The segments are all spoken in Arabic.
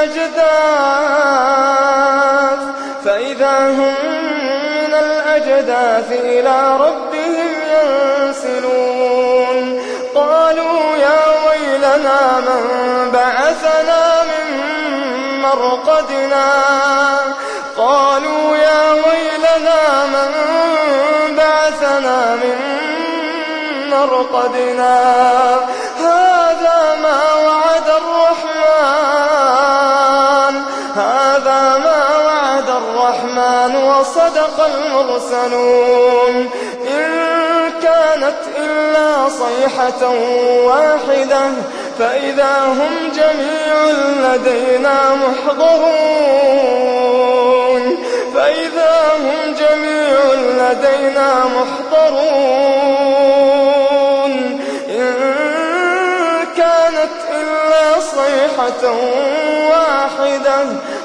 الأجداث فإذا هم من الأجداث إلى ربهم ينسلون. قالوا يا ويلنا من بعثنا من مرقدنا. قالوا يا ويلنا من بعثنا من مرقدنا. هذا ما وصدق المرسلون إن كانت إلا صيحة واحدة فإذا هم جميع لدينا محضرون فإذا هم جميع لدينا محضرون إن كانت إلا صيحة واحدة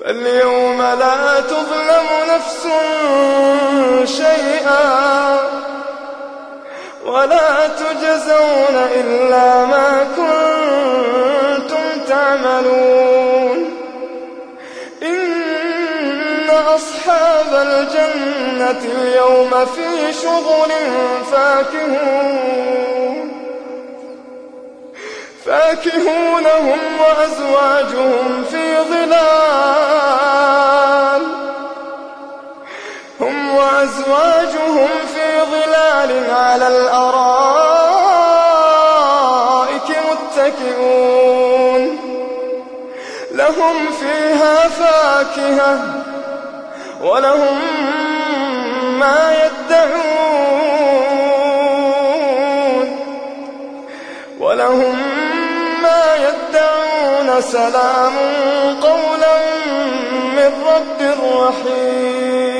فاليوم لا تظلم نفس شيئا ولا تجزون إلا ما كنتم تعملون. إن أصحاب الجنة اليوم في شغل فاكهون. فاكهون هم وأزواجهم في ظلال على الأرائك متكئون. لهم فيها فاكهة ولهم ما يدعون. ولهم ما يدعون سلام قولا من رب رحيم.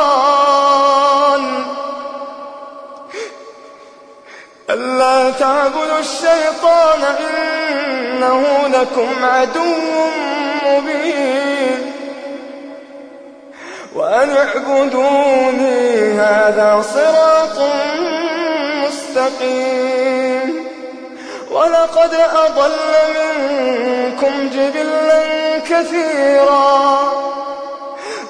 الشيطان إنه لكم عدو مبين. وأن اعبدوني هذا صراط مستقيم. ولقد أضل منكم جبلا كثيرا.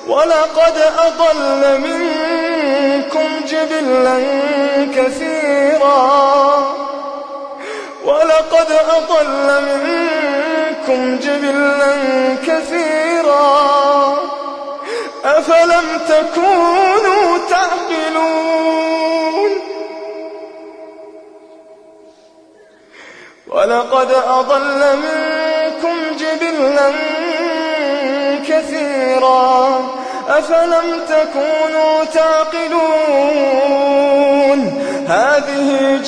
ولقد أضل منكم جبلا كثيرا. ولقد أضل منكم جبلا كثيرا أفلم تكونوا تعقلون ولقد أضل منكم جبلا كثيرا أفلم تكونوا تعقلون هذه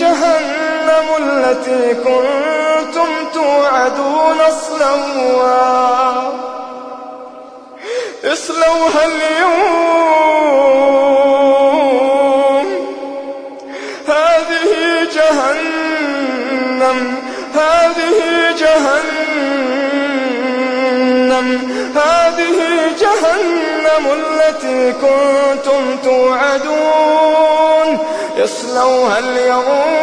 جهنم التي كنتم توعدون اصلوها. اصلوها اليوم. هذه جهنم هذه جهنم هذه جهنم التي كنتم توعدون. يصلوها اليوم.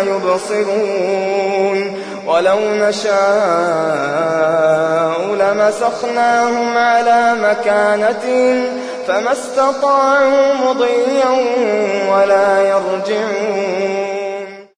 يبصرون. ولو نشاء لمسخناهم على مكانتهم فما استطاعوا مضيا ولا يرجعون.